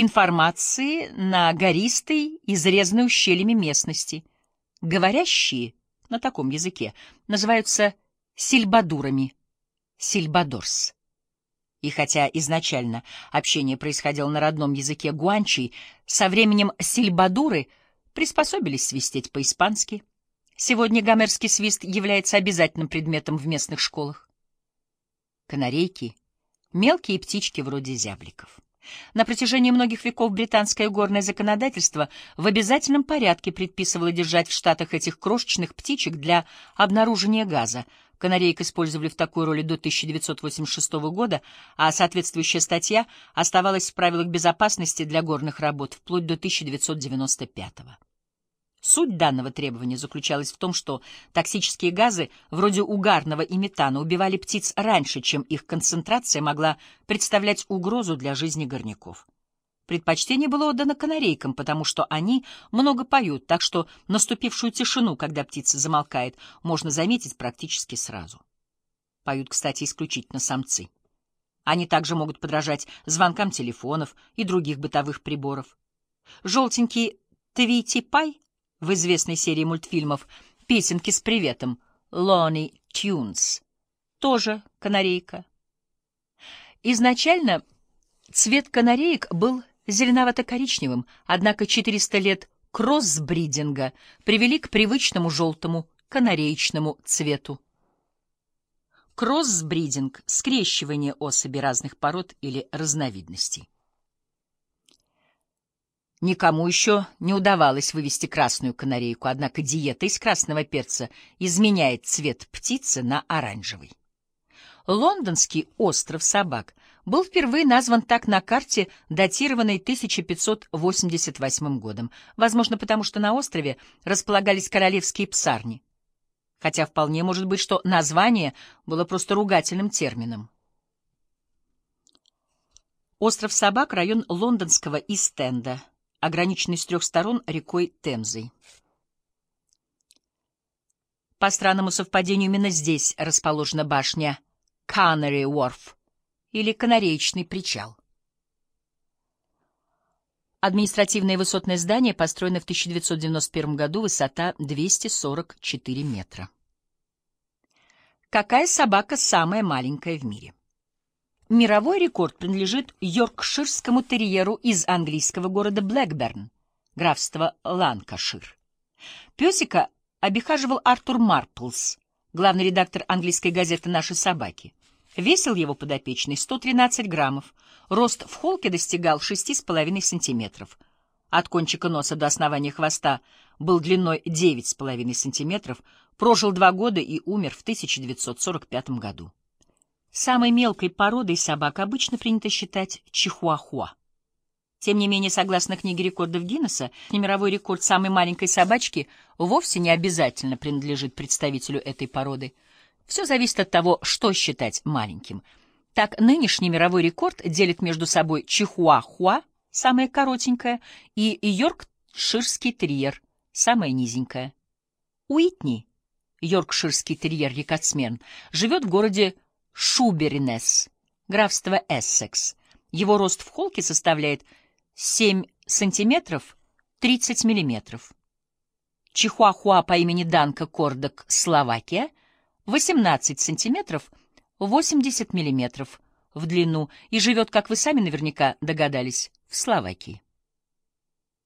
информации на гористой, изрезанной ущельями местности. Говорящие на таком языке называются сильбадурами, сильбадорс. И хотя изначально общение происходило на родном языке гуанчей, со временем сильбадуры приспособились свистеть по-испански. Сегодня гомерский свист является обязательным предметом в местных школах. Канарейки — мелкие птички вроде зябликов. На протяжении многих веков британское горное законодательство в обязательном порядке предписывало держать в Штатах этих крошечных птичек для обнаружения газа. Канареек использовали в такой роли до 1986 года, а соответствующая статья оставалась в правилах безопасности для горных работ вплоть до 1995 года. Суть данного требования заключалась в том, что токсические газы, вроде угарного и метана, убивали птиц раньше, чем их концентрация могла представлять угрозу для жизни горняков. Предпочтение было отдано канарейкам, потому что они много поют, так что наступившую тишину, когда птица замолкает, можно заметить практически сразу. Поют, кстати, исключительно самцы. Они также могут подражать звонкам телефонов и других бытовых приборов. Желтенький Твити-пай в известной серии мультфильмов «Песенки с приветом» Looney Tunes, тоже канарейка. Изначально цвет канареек был зеленовато-коричневым, однако 400 лет кроссбридинга привели к привычному желтому канареечному цвету. Кроссбридинг — скрещивание особей разных пород или разновидностей. Никому еще не удавалось вывести красную канарейку, однако диета из красного перца изменяет цвет птицы на оранжевый. Лондонский остров собак был впервые назван так на карте, датированной 1588 годом, возможно, потому что на острове располагались королевские псарни, хотя вполне может быть, что название было просто ругательным термином. Остров собак — район лондонского Истенда — ограниченный с трех сторон рекой Темзой. По странному совпадению именно здесь расположена башня Канари Уорф или Канареечный причал. Административное высотное здание построено в 1991 году, высота 244 метра. Какая собака самая маленькая в мире? Мировой рекорд принадлежит йоркширскому терьеру из английского города Блэкберн, графства Ланкашир. Песика обихаживал Артур Марплс, главный редактор английской газеты «Наши собаки». Весил его подопечный 113 граммов, рост в холке достигал 6,5 сантиметров. От кончика носа до основания хвоста был длиной 9,5 сантиметров, прожил два года и умер в 1945 году. Самой мелкой породой собак обычно принято считать чихуахуа. Тем не менее, согласно книге рекордов Гиннесса, мировой рекорд самой маленькой собачки вовсе не обязательно принадлежит представителю этой породы. Все зависит от того, что считать маленьким. Так, нынешний мировой рекорд делит между собой чихуахуа, самая коротенькая, и йоркширский терьер, самая низенькая. Уитни, йоркширский терьер-рекордсмен, живет в городе Шуберинес, графство Эссекс. Его рост в холке составляет 7 сантиметров 30 миллиметров. Чихуахуа по имени Данка Кордок, Словакия, 18 сантиметров 80 миллиметров в длину и живет, как вы сами наверняка догадались, в Словакии.